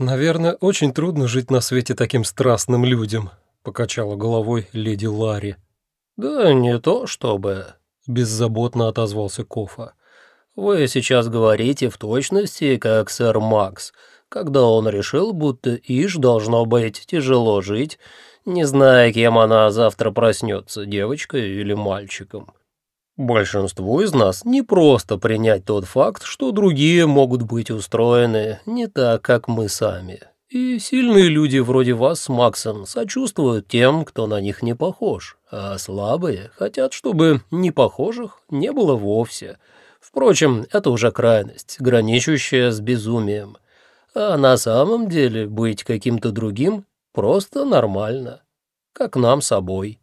«Наверное, очень трудно жить на свете таким страстным людям», — покачала головой леди Ларри. «Да не то чтобы», — беззаботно отозвался Кофа. «Вы сейчас говорите в точности, как сэр Макс, когда он решил, будто Иш должно быть тяжело жить, не зная, кем она завтра проснется, девочкой или мальчиком. Большинству из нас не просто принять тот факт, что другие могут быть устроены не так, как мы сами. И сильные люди вроде вас с Максом сочувствуют тем, кто на них не похож, а слабые хотят, чтобы непохожих не было вовсе. Впрочем, это уже крайность, граничащая с безумием. А на самом деле быть каким-то другим просто нормально, как нам собой.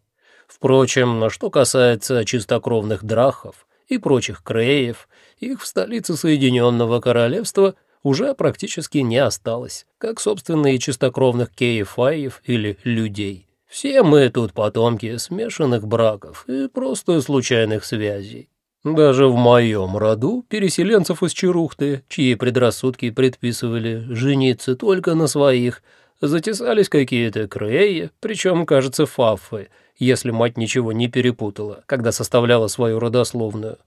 Впрочем, что касается чистокровных драхов и прочих креев, их в столице Соединенного Королевства уже практически не осталось, как, собственно, и чистокровных кеефаев или людей. Все мы тут потомки смешанных браков и просто случайных связей. Даже в моем роду переселенцев из Чарухты, чьи предрассудки предписывали жениться только на своих, затесались какие-то креи, причем, кажется, фаффы — если мать ничего не перепутала, когда составляла свою родословную.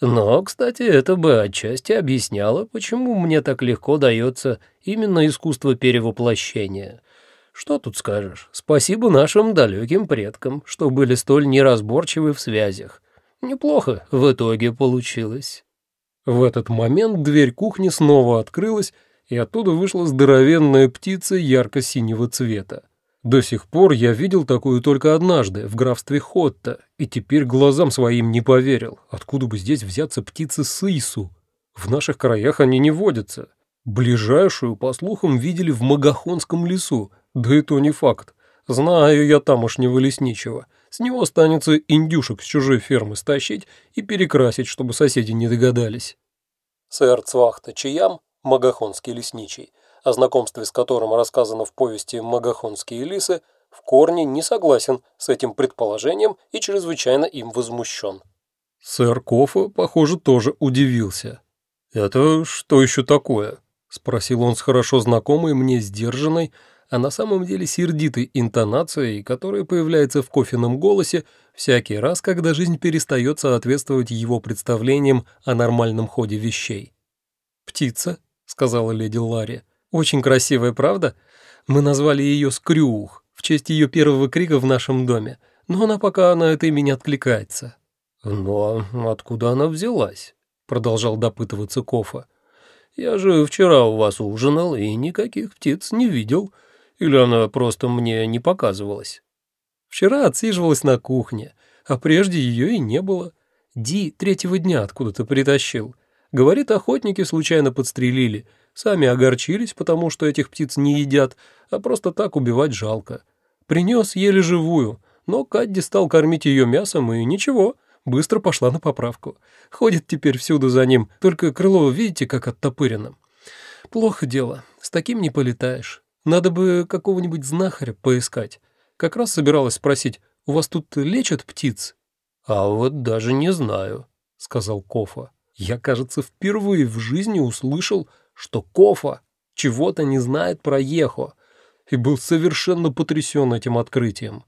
Но, кстати, это бы отчасти объясняло, почему мне так легко дается именно искусство перевоплощения. Что тут скажешь? Спасибо нашим далеким предкам, что были столь неразборчивы в связях. Неплохо в итоге получилось. В этот момент дверь кухни снова открылась, и оттуда вышла здоровенная птица ярко-синего цвета. До сих пор я видел такую только однажды, в графстве Хотта, и теперь глазам своим не поверил, откуда бы здесь взяться птицы сысу. В наших краях они не водятся. Ближайшую, по слухам, видели в Магахонском лесу, да и то не факт. Знаю я тамошнего лесничего. С него останется индюшек с чужой фермы стащить и перекрасить, чтобы соседи не догадались. Сэр Цвахта Чиям, Магахонский лесничий, о знакомстве с которым рассказано в повести «Магахонские лисы», в корне не согласен с этим предположением и чрезвычайно им возмущен. Сэр Кофа, похоже, тоже удивился. «Это что еще такое?» — спросил он с хорошо знакомой мне сдержанной, а на самом деле сердитой интонацией, которая появляется в кофеном голосе всякий раз, когда жизнь перестает соответствовать его представлениям о нормальном ходе вещей. «Птица», — сказала леди Ларри, — очень красивая, правда? Мы назвали ее Скрюх в честь ее первого крика в нашем доме, но она пока на это имя не откликается». «Но откуда она взялась?» — продолжал допытываться Кофа. «Я же вчера у вас ужинал и никаких птиц не видел. Или она просто мне не показывалась?» «Вчера отсиживалась на кухне, а прежде ее и не было. Ди третьего дня откуда-то притащил. Говорит, охотники случайно подстрелили» Сами огорчились, потому что этих птиц не едят, а просто так убивать жалко. Принес еле живую, но Кадди стал кормить ее мясом, и ничего, быстро пошла на поправку. Ходит теперь всюду за ним, только крыло, видите, как оттопырено. Плохо дело, с таким не полетаешь. Надо бы какого-нибудь знахаря поискать. Как раз собиралась спросить, у вас тут лечат птиц? А вот даже не знаю, сказал Кофа. Я, кажется, впервые в жизни услышал, что Кофа чего-то не знает про Ехо, и был совершенно потрясен этим открытием.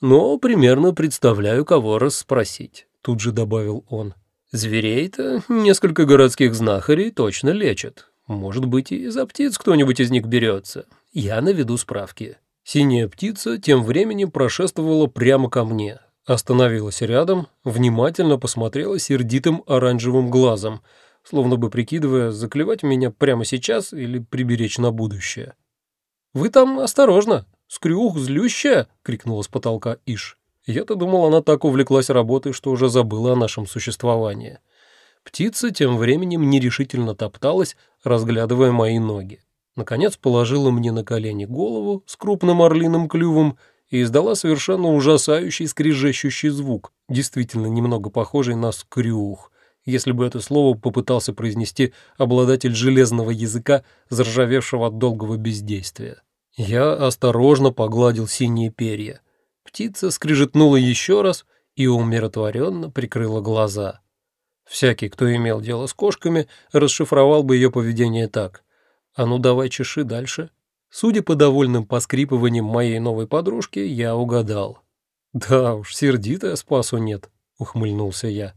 «Но примерно представляю, кого расспросить», — тут же добавил он. «Зверей-то несколько городских знахарей точно лечат. Может быть, и за птиц кто-нибудь из них берется. Я наведу справки». Синяя птица тем временем прошествовала прямо ко мне, остановилась рядом, внимательно посмотрела сердитым оранжевым глазом — словно бы прикидывая, заклевать меня прямо сейчас или приберечь на будущее. «Вы там осторожно! Скрюх злющая!» — крикнула с потолка Иш. Я-то думал, она так увлеклась работой, что уже забыла о нашем существовании. Птица тем временем нерешительно топталась, разглядывая мои ноги. Наконец положила мне на колени голову с крупным орлиным клювом и издала совершенно ужасающий скрежещущий звук, действительно немного похожий на скрюх, если бы это слово попытался произнести обладатель железного языка, заржавевшего от долгого бездействия. Я осторожно погладил синие перья. Птица скрижетнула еще раз и умиротворенно прикрыла глаза. Всякий, кто имел дело с кошками, расшифровал бы ее поведение так. А ну давай чеши дальше. Судя по довольным поскрипываниям моей новой подружки, я угадал. «Да уж, сердитая спасу нет», — ухмыльнулся я.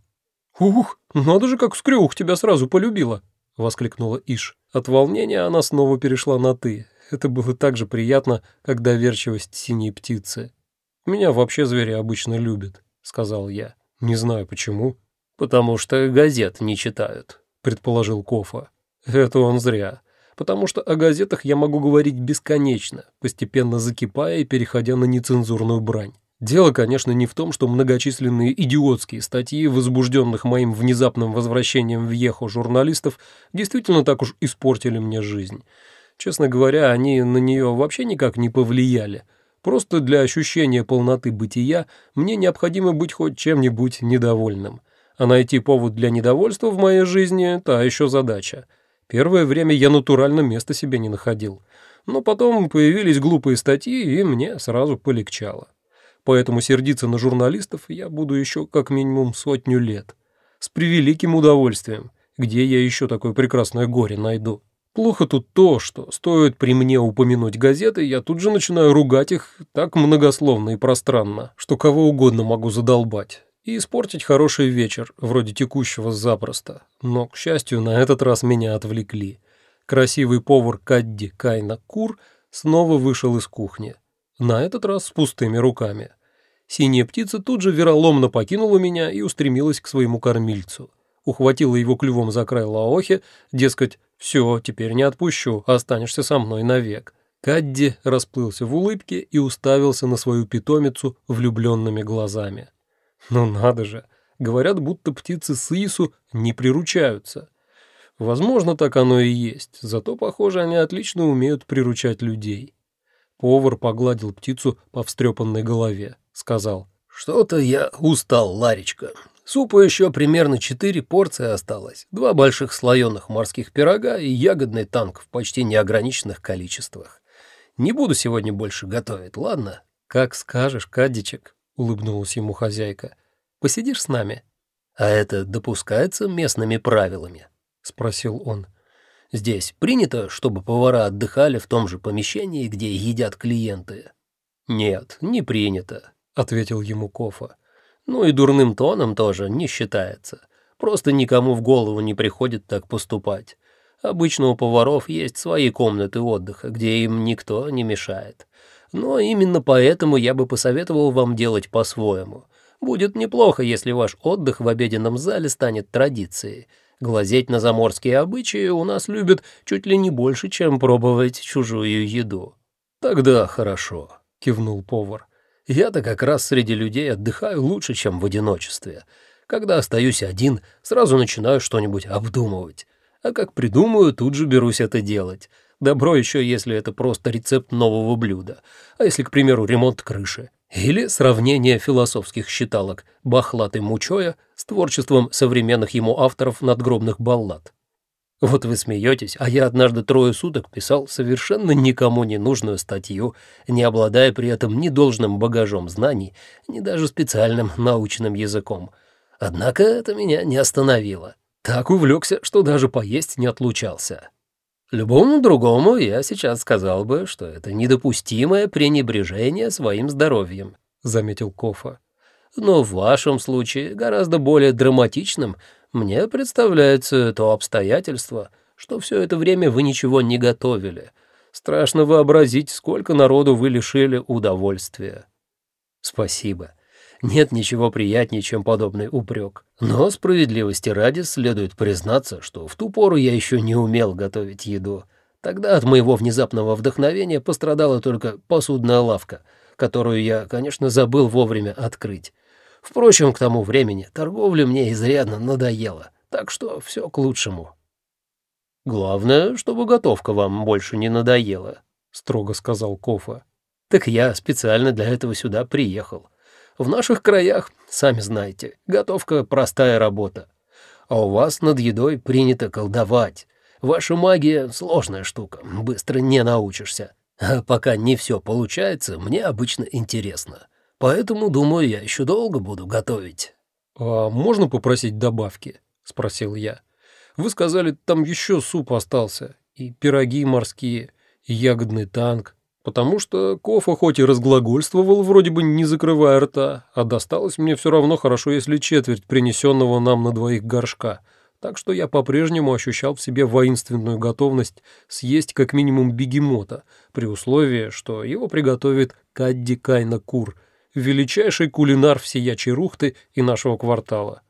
«Ух, надо же, как скрюх тебя сразу полюбила!» — воскликнула Иш. От волнения она снова перешла на «ты». Это было так же приятно, как доверчивость синей птицы. «Меня вообще звери обычно любят», — сказал я. «Не знаю почему». «Потому что газет не читают», — предположил Кофа. «Это он зря потому что о газетах я могу говорить бесконечно, постепенно закипая и переходя на нецензурную брань. Дело, конечно, не в том, что многочисленные идиотские статьи, возбужденных моим внезапным возвращением в Ехо журналистов, действительно так уж испортили мне жизнь. Честно говоря, они на нее вообще никак не повлияли. Просто для ощущения полноты бытия мне необходимо быть хоть чем-нибудь недовольным. А найти повод для недовольства в моей жизни – та еще задача – Первое время я натурально места себе не находил. Но потом появились глупые статьи, и мне сразу полегчало. Поэтому сердиться на журналистов я буду еще как минимум сотню лет. С превеликим удовольствием. Где я еще такое прекрасное горе найду? Плохо тут то, что стоит при мне упомянуть газеты, я тут же начинаю ругать их так многословно и пространно, что кого угодно могу задолбать и испортить хороший вечер, вроде текущего запросто. Но, к счастью, на этот раз меня отвлекли. Красивый повар Кадди Кайна Кур снова вышел из кухни. На этот раз с пустыми руками. Синяя птица тут же вероломно покинула меня и устремилась к своему кормильцу. Ухватила его клювом за край лаохи, дескать, «Все, теперь не отпущу, останешься со мной навек». Кадди расплылся в улыбке и уставился на свою питомицу влюбленными глазами. Ну надо же. Говорят, будто птицы Сысу не приручаются. Возможно, так оно и есть, зато, похоже, они отлично умеют приручать людей. Повар погладил птицу по встрепанной голове, сказал. «Что-то я устал, Ларечка. Супа еще примерно четыре порции осталось, два больших слоеных морских пирога и ягодный танк в почти неограниченных количествах. Не буду сегодня больше готовить, ладно?» «Как скажешь, Кадичек», — улыбнулась ему хозяйка. «Посидишь с нами?» «А это допускается местными правилами?» — спросил он. «Здесь принято, чтобы повара отдыхали в том же помещении, где едят клиенты?» «Нет, не принято», — ответил ему Кофа. «Ну и дурным тоном тоже не считается. Просто никому в голову не приходит так поступать. Обычно у поваров есть свои комнаты отдыха, где им никто не мешает. Но именно поэтому я бы посоветовал вам делать по-своему. Будет неплохо, если ваш отдых в обеденном зале станет традицией. Глазеть на заморские обычаи у нас любят чуть ли не больше, чем пробовать чужую еду». «Тогда хорошо», — кивнул повар. «Я-то как раз среди людей отдыхаю лучше, чем в одиночестве. Когда остаюсь один, сразу начинаю что-нибудь обдумывать. А как придумаю, тут же берусь это делать. Добро еще, если это просто рецепт нового блюда. А если, к примеру, ремонт крыши? Или сравнение философских считалок Бахлаты Мучоя с творчеством современных ему авторов надгробных баллад. Вот вы смеетесь, а я однажды трое суток писал совершенно никому не нужную статью, не обладая при этом ни должным багажом знаний, ни даже специальным научным языком. Однако это меня не остановило. Так увлекся, что даже поесть не отлучался. Любому другому я сейчас сказал бы, что это недопустимое пренебрежение своим здоровьем, заметил Кофа. Но в вашем случае гораздо более драматичным мне представляется то обстоятельство, что все это время вы ничего не готовили. Страшно вообразить, сколько народу вы лишили удовольствия. Спасибо. Нет ничего приятнее, чем подобный упрек. Но справедливости ради следует признаться, что в ту пору я еще не умел готовить еду. Тогда от моего внезапного вдохновения пострадала только посудная лавка, которую я, конечно, забыл вовремя открыть. Впрочем, к тому времени торговля мне изрядно надоела, так что все к лучшему. «Главное, чтобы готовка вам больше не надоела», — строго сказал Кофа. «Так я специально для этого сюда приехал. В наших краях, сами знаете, готовка — простая работа. А у вас над едой принято колдовать. Ваша магия — сложная штука, быстро не научишься. А пока не все получается, мне обычно интересно. Поэтому, думаю, я еще долго буду готовить». «А можно попросить добавки?» — спросил я. «Вы сказали, там еще суп остался. и пироги морские, и ягодный танк, потому что Кофа хоть и разглагольствовал, вроде бы не закрывая рта, а досталось мне все равно хорошо, если четверть принесенного нам на двоих горшка, так что я по-прежнему ощущал в себе воинственную готовность съесть как минимум бегемота, при условии, что его приготовит Кадди Кайна Кур, величайший кулинар всея Черухты и нашего квартала.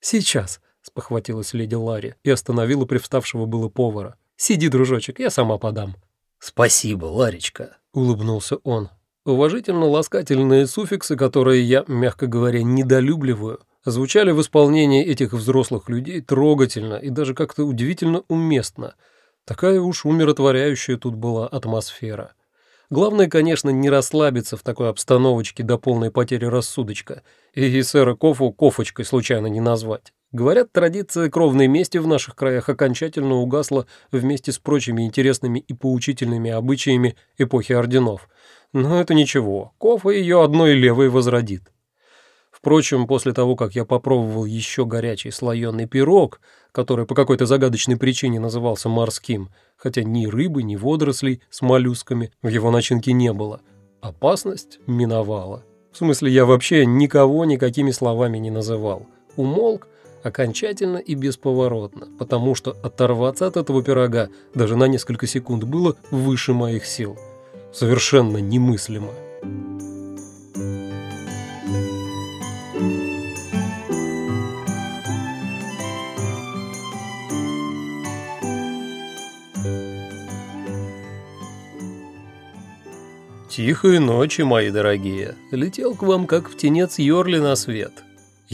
«Сейчас», — спохватилась леди Ларри и остановила привставшего было повара. «Сиди, дружочек, я сама подам». «Спасибо, Ларечка», — улыбнулся он. Уважительно-ласкательные суффиксы, которые я, мягко говоря, недолюбливаю, звучали в исполнении этих взрослых людей трогательно и даже как-то удивительно уместно. Такая уж умиротворяющая тут была атмосфера. Главное, конечно, не расслабиться в такой обстановочке до полной потери рассудочка и сэра Кофу кофочкой случайно не назвать. Говорят, традиция кровной мести в наших краях окончательно угасла вместе с прочими интересными и поучительными обычаями эпохи орденов. Но это ничего, Кофа ее одной левой возродит. Впрочем, после того, как я попробовал еще горячий слоеный пирог, который по какой-то загадочной причине назывался морским, хотя ни рыбы, ни водорослей с моллюсками в его начинке не было, опасность миновала. В смысле, я вообще никого никакими словами не называл. Умолк, окончательно и бесповоротно, потому что оторваться от этого пирога даже на несколько секунд было выше моих сил. Совершенно немыслимо. «Тихой ночи, мои дорогие. Летел к вам, как птенец Йорли на свет.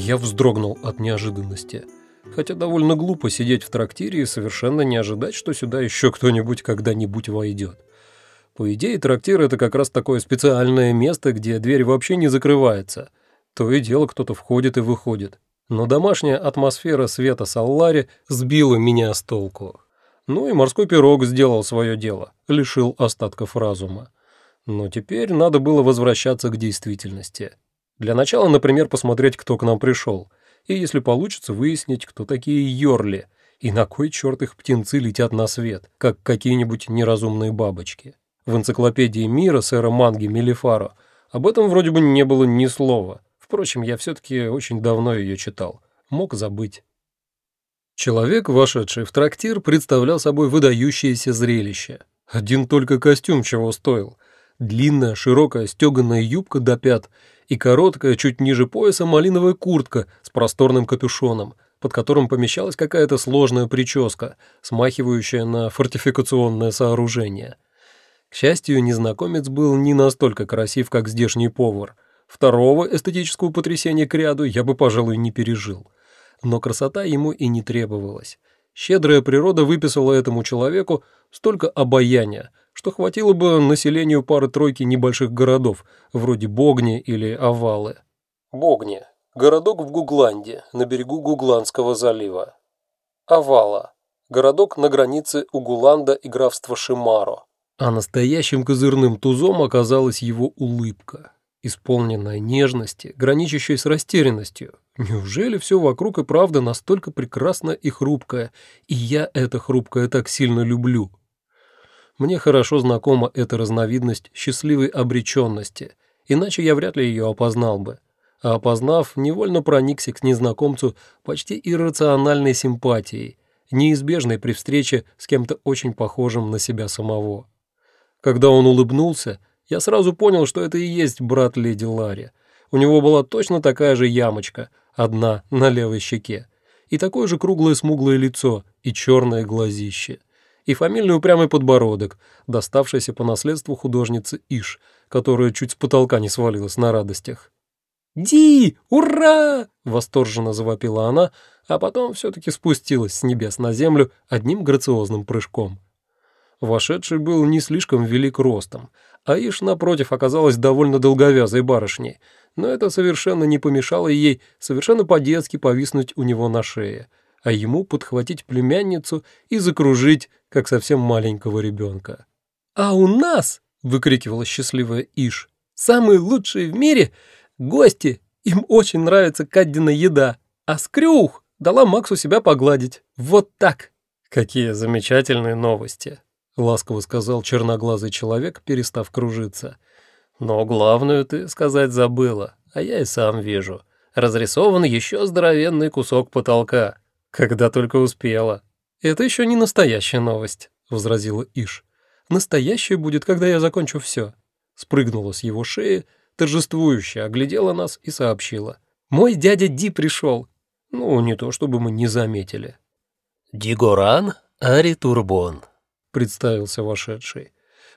Я вздрогнул от неожиданности. Хотя довольно глупо сидеть в трактире и совершенно не ожидать, что сюда еще кто-нибудь когда-нибудь войдет. По идее, трактир — это как раз такое специальное место, где дверь вообще не закрывается. То и дело кто-то входит и выходит. Но домашняя атмосфера света Саллари сбила меня с толку. Ну и морской пирог сделал свое дело, лишил остатков разума. Но теперь надо было возвращаться к действительности. Для начала, например, посмотреть, кто к нам пришел, и, если получится, выяснить, кто такие Йорли, и на кой черт их птенцы летят на свет, как какие-нибудь неразумные бабочки. В энциклопедии мира сэра Манги Мелифаро об этом вроде бы не было ни слова. Впрочем, я все-таки очень давно ее читал. Мог забыть. Человек, вошедший в трактир, представлял собой выдающееся зрелище. Один только костюм чего стоил. Длинная, широкая, стеганая юбка до пят — и короткая, чуть ниже пояса, малиновая куртка с просторным капюшоном, под которым помещалась какая-то сложная прическа, смахивающая на фортификационное сооружение. К счастью, незнакомец был не настолько красив, как здешний повар. Второго эстетического потрясения к ряду я бы, пожалуй, не пережил. Но красота ему и не требовалась. Щедрая природа выписала этому человеку столько обаяния, что хватило бы населению пары-тройки небольших городов, вроде Богни или Овалы. Богни – городок в Гугланде, на берегу Гугландского залива. Овала – городок на границе Угуланда и графства Шимаро. А настоящим козырным тузом оказалась его улыбка, исполненная нежности, граничащей с растерянностью. Неужели все вокруг и правда настолько прекрасно и хрупкое, и я это хрупкое так сильно люблю? Мне хорошо знакома эта разновидность счастливой обреченности, иначе я вряд ли ее опознал бы. А опознав, невольно проникся к незнакомцу почти иррациональной симпатией, неизбежной при встрече с кем-то очень похожим на себя самого. Когда он улыбнулся, я сразу понял, что это и есть брат леди Ларри. У него была точно такая же ямочка, одна на левой щеке, и такое же круглое смуглое лицо и черное глазище и фамильный упрямый подбородок, доставшийся по наследству художницы Иш, которая чуть с потолка не свалилась на радостях. «Ди! Ура!» — восторженно завопила она, а потом все-таки спустилась с небес на землю одним грациозным прыжком. Вошедший был не слишком велик ростом, а Иш, напротив, оказалась довольно долговязой барышней, но это совершенно не помешало ей совершенно по-детски повиснуть у него на шее, а ему подхватить племянницу и закружить, как совсем маленького ребенка. «А у нас!» — выкрикивала счастливая Иш. «Самые лучшие в мире гости! Им очень нравится Каддина еда, а скрюх дала Максу себя погладить. Вот так! «Какие замечательные новости!» — ласково сказал черноглазый человек, перестав кружиться. «Но главную ты сказать забыла, а я и сам вижу. Разрисован еще здоровенный кусок потолка. Когда только успела». «Это еще не настоящая новость», — возразила Иш. «Настоящая будет, когда я закончу все». Спрыгнула с его шеи, торжествующе оглядела нас и сообщила. «Мой дядя Ди пришел». Ну, не то чтобы мы не заметили. «Дигоран Аритурбон», — представился вошедший.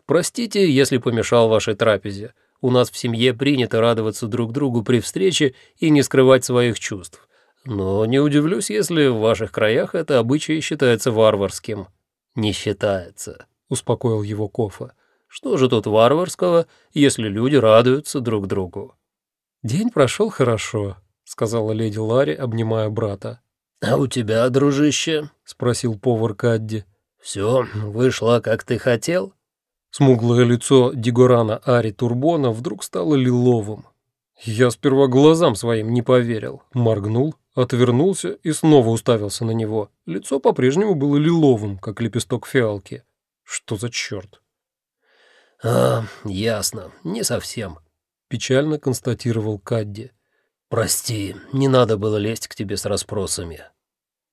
«Простите, если помешал вашей трапезе. У нас в семье принято радоваться друг другу при встрече и не скрывать своих чувств. Но не удивлюсь, если в ваших краях это обычай считается варварским». «Не считается», — успокоил его Кофа. «Что же тут варварского, если люди радуются друг другу?» «День прошел хорошо», — сказала леди Ларри, обнимая брата. «А у тебя, дружище?» — спросил повар Кадди. «Все вышло, как ты хотел?» Смуглое лицо Дигорана Ари Турбона вдруг стало лиловым. Я сперва глазам своим не поверил, моргнул, отвернулся и снова уставился на него. Лицо по-прежнему было лиловым, как лепесток фиалки. Что за черт? «А, ясно, не совсем», — печально констатировал Кадди. «Прости, не надо было лезть к тебе с расспросами».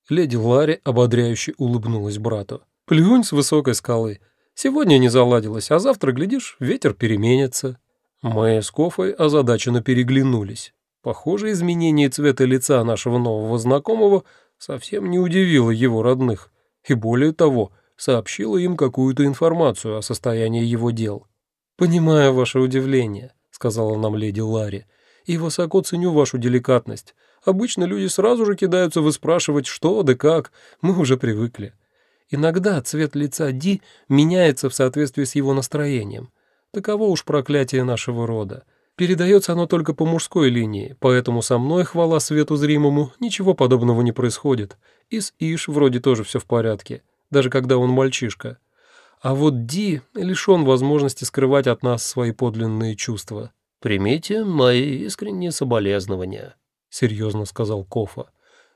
Леди Ларри ободряюще улыбнулась брату. «Плюнь с высокой скалы. Сегодня не заладилось, а завтра, глядишь, ветер переменится». Мы с Кофой озадаченно переглянулись. Похоже, изменение цвета лица нашего нового знакомого совсем не удивило его родных, и более того, сообщило им какую-то информацию о состоянии его дел. «Понимаю ваше удивление», — сказала нам леди Ларри, — «и высоко ценю вашу деликатность. Обычно люди сразу же кидаются выспрашивать, что да как, мы уже привыкли. Иногда цвет лица Ди меняется в соответствии с его настроением. Таково уж проклятие нашего рода. Передается оно только по мужской линии, поэтому со мной, хвала свету зримому, ничего подобного не происходит. И с Иш вроде тоже все в порядке, даже когда он мальчишка. А вот Ди лишен возможности скрывать от нас свои подлинные чувства. «Примите мои искренние соболезнования», — серьезно сказал Кофа.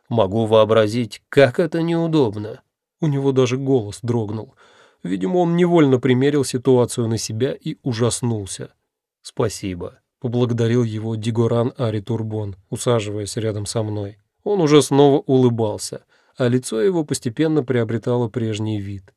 «Могу вообразить, как это неудобно». У него даже голос дрогнул — Видимо, он невольно примерил ситуацию на себя и ужаснулся. «Спасибо», — поблагодарил его Дигоран Ари Турбон, усаживаясь рядом со мной. Он уже снова улыбался, а лицо его постепенно приобретало прежний вид.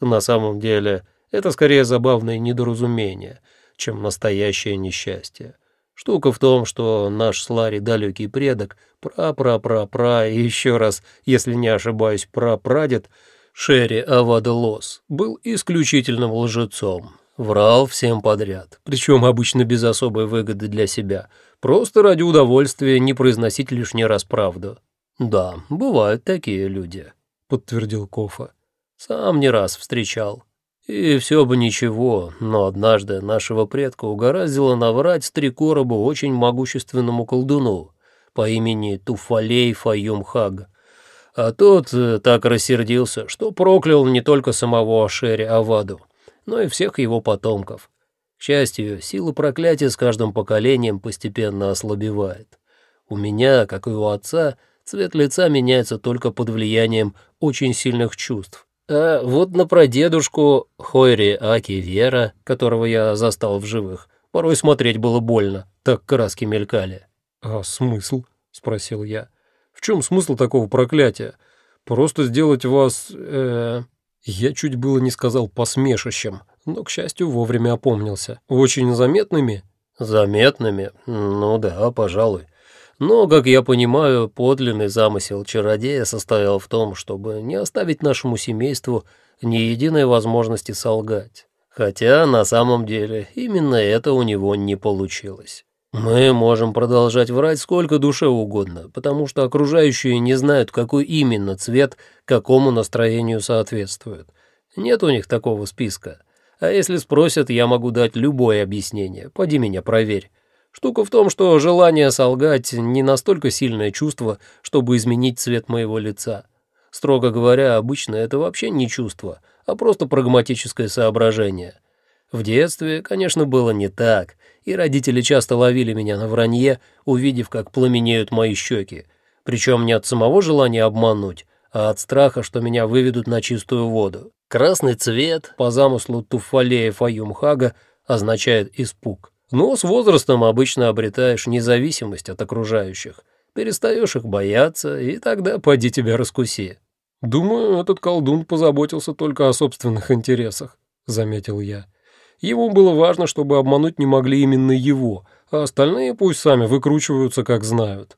«На самом деле, это скорее забавное недоразумение, чем настоящее несчастье. Штука в том, что наш с Ларри далекий предок, пра-пра-пра-пра и еще раз, если не ошибаюсь, пра-прадед — Шерри Авадолос был исключительным лжецом. Врал всем подряд, причем обычно без особой выгоды для себя, просто ради удовольствия не произносить лишний раз правду. «Да, бывают такие люди», — подтвердил Кофа. «Сам не раз встречал. И все бы ничего, но однажды нашего предка угораздило наврать три короба очень могущественному колдуну по имени Туфалей Фаюм Хаг, а тот э, так рассердился, что проклял не только самого Ашери Аваду, но и всех его потомков. К счастью, сила проклятия с каждым поколением постепенно ослабевает. У меня, как и у отца, цвет лица меняется только под влиянием очень сильных чувств. А вот на прадедушку Хойри Аки Вера, которого я застал в живых, порой смотреть было больно, так краски мелькали. «А смысл?» — спросил я. В чем смысл такого проклятия? Просто сделать вас... Э... Я чуть было не сказал посмешищем, но, к счастью, вовремя опомнился. Очень заметными? Заметными? Ну да, пожалуй. Но, как я понимаю, подлинный замысел чародея состоял в том, чтобы не оставить нашему семейству ни единой возможности солгать. Хотя на самом деле именно это у него не получилось. Мы можем продолжать врать сколько душе угодно, потому что окружающие не знают, какой именно цвет какому настроению соответствует. Нет у них такого списка. А если спросят, я могу дать любое объяснение. Поди меня проверь. Штука в том, что желание солгать не настолько сильное чувство, чтобы изменить цвет моего лица. Строго говоря, обычно это вообще не чувство, а просто прагматическое соображение. В детстве, конечно, было не так, и родители часто ловили меня на вранье, увидев, как пламенеют мои щеки, причем не от самого желания обмануть, а от страха, что меня выведут на чистую воду. Красный цвет, по замыслу Туфалея Фаюмхага, означает испуг. Но с возрастом обычно обретаешь независимость от окружающих. Перестаешь их бояться, и тогда поди тебя раскуси. «Думаю, этот колдун позаботился только о собственных интересах», — заметил я. «Ему было важно, чтобы обмануть не могли именно его, а остальные пусть сами выкручиваются, как знают».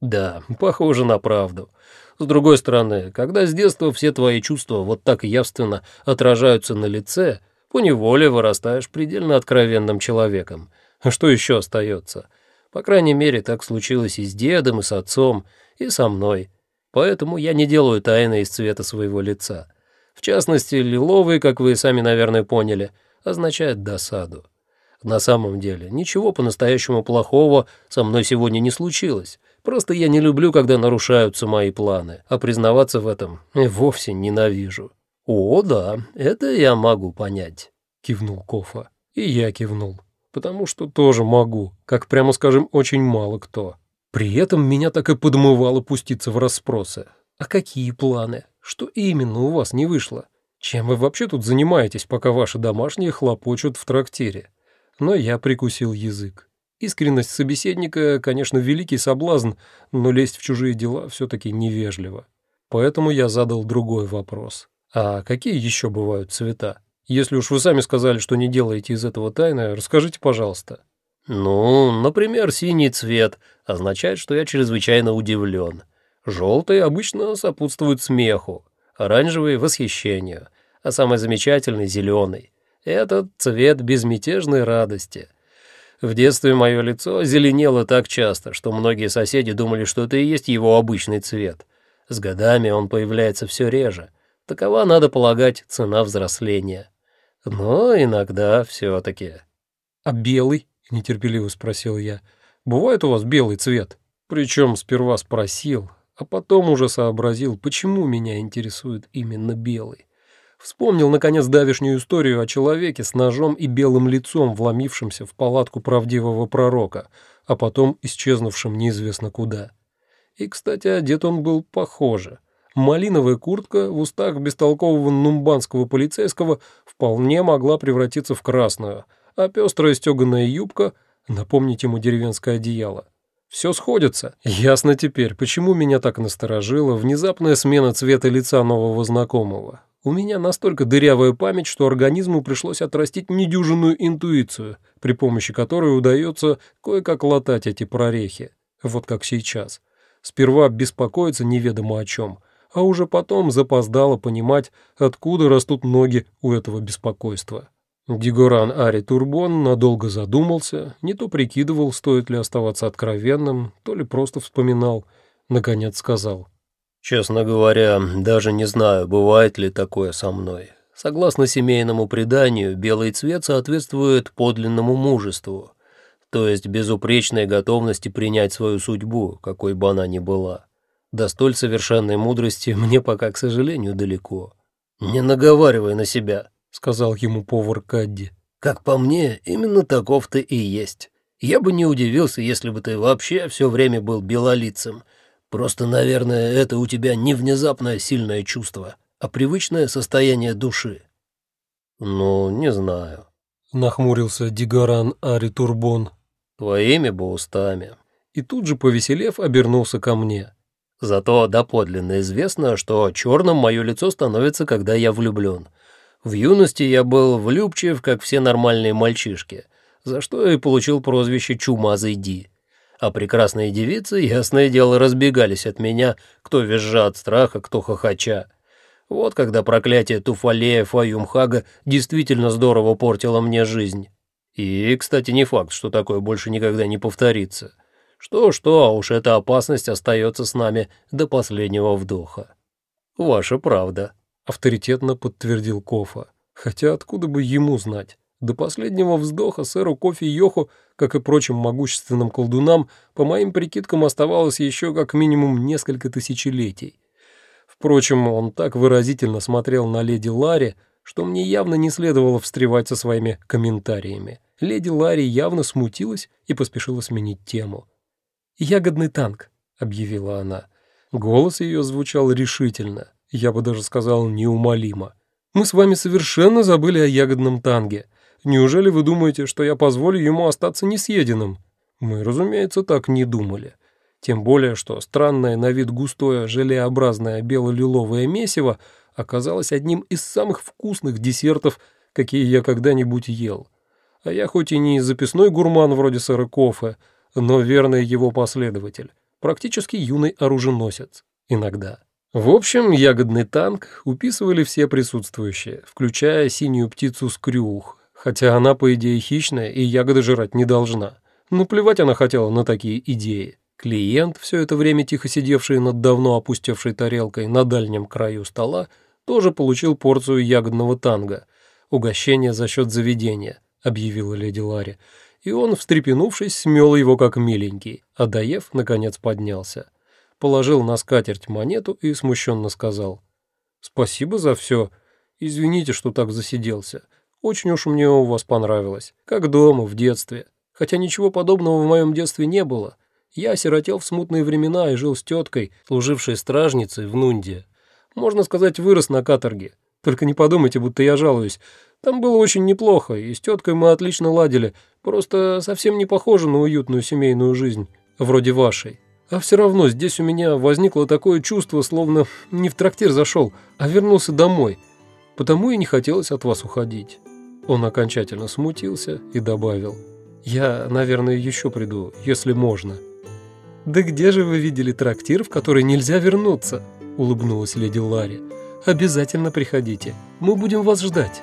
«Да, похоже на правду. С другой стороны, когда с детства все твои чувства вот так явственно отражаются на лице, поневоле вырастаешь предельно откровенным человеком. А что еще остается? По крайней мере, так случилось и с дедом, и с отцом, и со мной. Поэтому я не делаю тайны из цвета своего лица. В частности, лиловый, как вы сами, наверное, поняли, означает досаду. На самом деле, ничего по-настоящему плохого со мной сегодня не случилось. Просто я не люблю, когда нарушаются мои планы, а признаваться в этом вовсе ненавижу. «О, да, это я могу понять», — кивнул Кофа. И я кивнул, потому что тоже могу, как прямо скажем, очень мало кто. При этом меня так и подмывало пуститься в расспросы. А какие планы? Что именно у вас не вышло? Чем вы вообще тут занимаетесь, пока ваши домашние хлопочут в трактире? Но я прикусил язык. Искренность собеседника, конечно, великий соблазн, но лезть в чужие дела все-таки невежливо. Поэтому я задал другой вопрос. А какие еще бывают цвета? Если уж вы сами сказали, что не делаете из этого тайны, расскажите, пожалуйста. Ну, например, синий цвет означает, что я чрезвычайно удивлен. Желтый обычно сопутствует смеху, оранжевый — восхищению, а самый замечательный — зеленый. Этот цвет безмятежной радости. В детстве мое лицо зеленело так часто, что многие соседи думали, что это и есть его обычный цвет. С годами он появляется все реже. Такова, надо полагать, цена взросления. Но иногда все-таки. «А белый?» — нетерпеливо спросил я. «Бывает у вас белый цвет?» Причем сперва спросил, а потом уже сообразил, почему меня интересует именно белый. Вспомнил, наконец, давешнюю историю о человеке с ножом и белым лицом, вломившемся в палатку правдивого пророка, а потом исчезнувшим неизвестно куда. И, кстати, одет он был похоже. Малиновая куртка в устах бестолкового нумбанского полицейского вполне могла превратиться в красную, а пестрая стеганая юбка — напомнить ему деревенское одеяло. Все сходится. Ясно теперь, почему меня так насторожила внезапная смена цвета лица нового знакомого. У меня настолько дырявая память, что организму пришлось отрастить недюжинную интуицию, при помощи которой удается кое-как латать эти прорехи. Вот как сейчас. Сперва беспокоиться неведомо о чем, а уже потом запоздало понимать, откуда растут ноги у этого беспокойства. Дигоран Ари Турбон надолго задумался, не то прикидывал, стоит ли оставаться откровенным, то ли просто вспоминал. Наконец сказал — Честно говоря, даже не знаю, бывает ли такое со мной. Согласно семейному преданию, белый цвет соответствует подлинному мужеству, то есть безупречной готовности принять свою судьбу, какой бы она ни была. До столь совершенной мудрости мне пока, к сожалению, далеко. «Не наговаривай на себя», — сказал ему повар Кадди. «Как по мне, именно таков ты и есть. Я бы не удивился, если бы ты вообще все время был белолицем» Просто, наверное, это у тебя не внезапное сильное чувство, а привычное состояние души». «Ну, не знаю», — нахмурился Дигаран Ари Турбон. «Твоими бы устами». И тут же, повеселев, обернулся ко мне. «Зато доподлинно известно, что черным мое лицо становится, когда я влюблен. В юности я был влюбчив, как все нормальные мальчишки, за что и получил прозвище «Чумазый Ди» а прекрасные девицы, ясное дело, разбегались от меня, кто визжа от страха, кто хохоча. Вот когда проклятие Туфалея Фаюмхага действительно здорово портило мне жизнь. И, кстати, не факт, что такое больше никогда не повторится. Что-что, а уж эта опасность остается с нами до последнего вдоха. Ваша правда, авторитетно подтвердил Кофа. Хотя откуда бы ему знать? До последнего вздоха сэру Кофи Йоху, как и прочим могущественным колдунам, по моим прикидкам оставалось еще как минимум несколько тысячелетий. Впрочем, он так выразительно смотрел на леди Ларри, что мне явно не следовало встревать со своими комментариями. Леди Ларри явно смутилась и поспешила сменить тему. «Ягодный танк», — объявила она. Голос ее звучал решительно, я бы даже сказал неумолимо. «Мы с вами совершенно забыли о ягодном танге. Неужели вы думаете, что я позволю ему остаться несъеденным?» Мы, разумеется, так не думали. Тем более, что странное на вид густое желеобразное бело-лиловое месиво оказалось одним из самых вкусных десертов, какие я когда-нибудь ел. А я хоть и не записной гурман вроде сэра Кофе, но верный его последователь, практически юный оруженосец, иногда. В общем, ягодный танк уписывали все присутствующие, включая синюю птицу скрюх, хотя она, по идее, хищная и ягоды жрать не должна. Но плевать она хотела на такие идеи. Клиент, все это время тихо сидевший над давно опустевшей тарелкой на дальнем краю стола, тоже получил порцию ягодного танга. Угощение за счет заведения, объявила леди Ларри. И он, встрепенувшись, смел его как миленький, а доев, наконец поднялся. Положил на скатерть монету и смущенно сказал. «Спасибо за все. Извините, что так засиделся. Очень уж мне у вас понравилось. Как дома, в детстве. Хотя ничего подобного в моем детстве не было. Я осиротел в смутные времена и жил с теткой, служившей стражницей в Нунде. Можно сказать, вырос на каторге. Только не подумайте, будто я жалуюсь. Там было очень неплохо, и с теткой мы отлично ладили. Просто совсем не похоже на уютную семейную жизнь, вроде вашей. А все равно здесь у меня возникло такое чувство, словно не в трактир зашел, а вернулся домой. Потому и не хотелось от вас уходить». Он окончательно смутился и добавил. «Я, наверное, еще приду, если можно». «Да где же вы видели трактир, в который нельзя вернуться?» — улыбнулась леди Ларри. «Обязательно приходите. Мы будем вас ждать».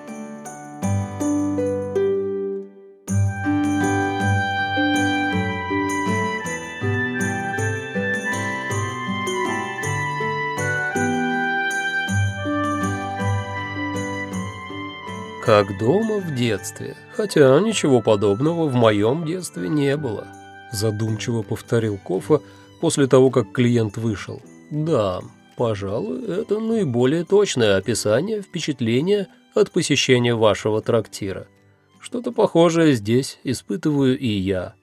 Как дома в детстве, хотя ничего подобного в моем детстве не было задумчиво повторил Кофа после того, как клиент вышел. Да, пожалуй, это наиболее точное описание впечатления от посещения вашего трактира. Что-то похожее здесь испытываю и я.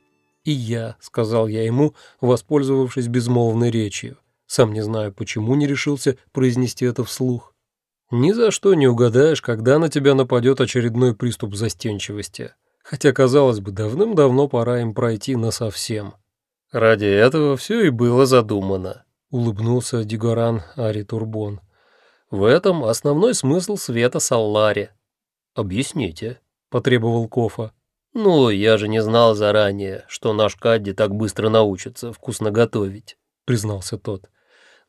И я, сказал я ему, воспользовавшись безмолвной речью. Сам не знаю, почему не решился произнести это вслух. Ни за что не угадаешь, когда на тебя нападет очередной приступ застенчивости хотя, казалось бы, давным-давно пора им пройти насовсем. «Ради этого все и было задумано», — улыбнулся Дигоран Ари Турбон. «В этом основной смысл света Саллари». «Объясните», — потребовал Кофа. «Ну, я же не знал заранее, что наш Кадди так быстро научится вкусно готовить», — признался тот.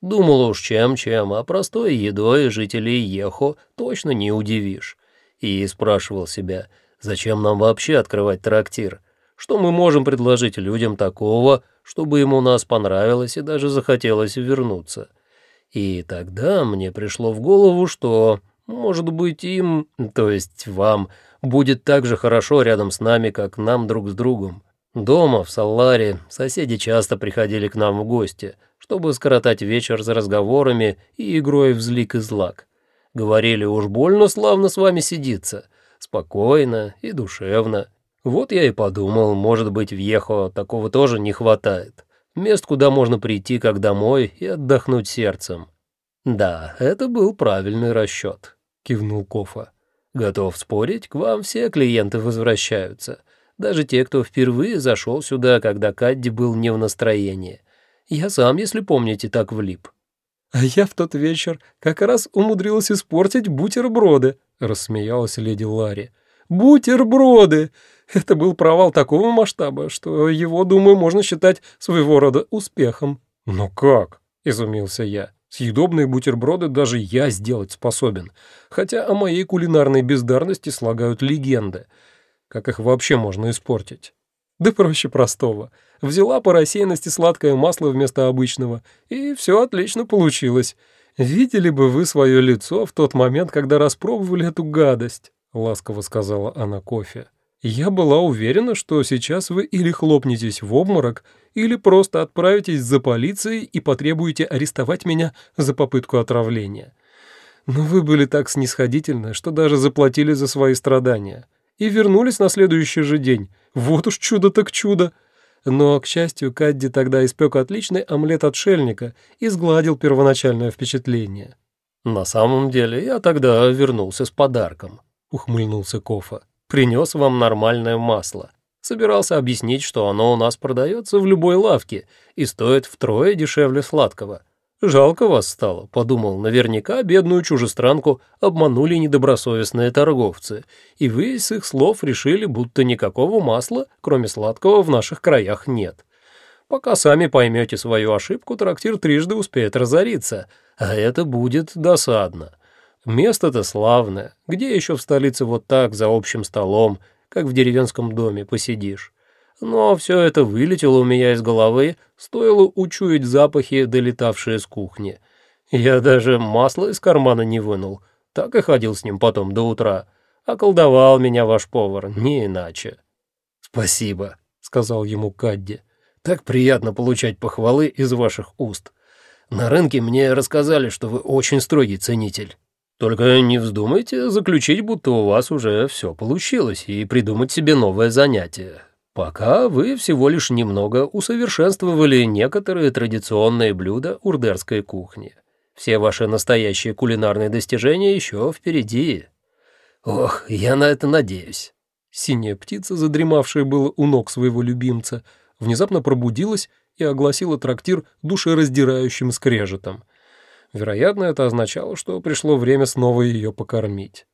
«Думал уж чем-чем, а простой едой жителей Ехо точно не удивишь». И спрашивал себя — Зачем нам вообще открывать трактир? Что мы можем предложить людям такого, чтобы им у нас понравилось и даже захотелось вернуться? И тогда мне пришло в голову, что, может быть, им, то есть вам, будет так же хорошо рядом с нами, как нам друг с другом. Дома, в Салларе, соседи часто приходили к нам в гости, чтобы скоротать вечер за разговорами и игрой в злик и злак. Говорили, уж больно славно с вами сидится — спокойно и душевно. Вот я и подумал, может быть, в Ехо такого тоже не хватает. Мест, куда можно прийти как домой и отдохнуть сердцем. Да, это был правильный расчет, кивнул Кофа. Готов спорить, к вам все клиенты возвращаются. Даже те, кто впервые зашел сюда, когда Кадди был не в настроении. Я сам, если помните, так влип. А я в тот вечер как раз умудрилась испортить бутерброды, — рассмеялась леди Ларри. «Бутерброды! Это был провал такого масштаба, что его, думаю, можно считать своего рода успехом». «Но как?» — изумился я. «Съедобные бутерброды даже я сделать способен, хотя о моей кулинарной бездарности слагают легенды. Как их вообще можно испортить?» «Да проще простого. Взяла по рассеянности сладкое масло вместо обычного, и все отлично получилось». «Видели бы вы свое лицо в тот момент, когда распробовали эту гадость», — ласково сказала она кофе. «Я была уверена, что сейчас вы или хлопнетесь в обморок, или просто отправитесь за полицией и потребуете арестовать меня за попытку отравления. Но вы были так снисходительны, что даже заплатили за свои страдания. И вернулись на следующий же день. Вот уж чудо так чудо. Но, к счастью, Кадди тогда испек отличный омлет отшельника и сгладил первоначальное впечатление. «На самом деле я тогда вернулся с подарком», — ухмыльнулся Кофа. «Принес вам нормальное масло. Собирался объяснить, что оно у нас продается в любой лавке и стоит втрое дешевле сладкого. Жалко вас стало, подумал, наверняка бедную чужестранку обманули недобросовестные торговцы, и вы из их слов решили, будто никакого масла, кроме сладкого, в наших краях нет. Пока сами поймете свою ошибку, трактир трижды успеет разориться, а это будет досадно. Место-то славное, где еще в столице вот так за общим столом, как в деревенском доме, посидишь? Но все это вылетело у меня из головы, стоило учуять запахи, долетавшие с кухни. Я даже масло из кармана не вынул, так и ходил с ним потом до утра. Околдовал меня ваш повар, не иначе. «Спасибо», — сказал ему Кадди. «Так приятно получать похвалы из ваших уст. На рынке мне рассказали, что вы очень строгий ценитель». Только не вздумайте заключить, будто у вас уже все получилось, и придумать себе новое занятие. Пока вы всего лишь немного усовершенствовали некоторые традиционные блюда урдерской кухни. Все ваши настоящие кулинарные достижения еще впереди. Ох, я на это надеюсь. Синяя птица, задремавшая было у ног своего любимца, внезапно пробудилась и огласила трактир душераздирающим скрежетом. Вероятно, это означало, что пришло время снова ее покормить.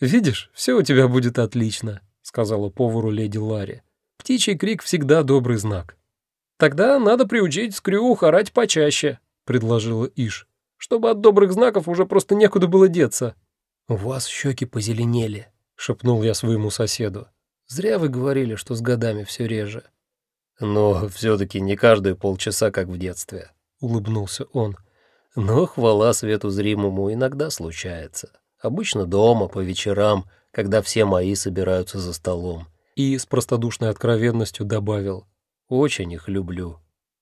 «Видишь, все у тебя будет отлично», — сказала повару леди Ларри. Птичий крик всегда добрый знак. «Тогда надо приучить скрю орать почаще», — предложила Иш, «чтобы от добрых знаков уже просто некуда было деться». «У вас щеки позеленели», — шепнул я своему соседу. «Зря вы говорили, что с годами все реже». «Но все-таки не каждые полчаса, как в детстве», — улыбнулся он. «Но хвала свету зримому иногда случается. Обычно дома, по вечерам, когда все мои собираются за столом и с простодушной откровенностью добавил «Очень их люблю».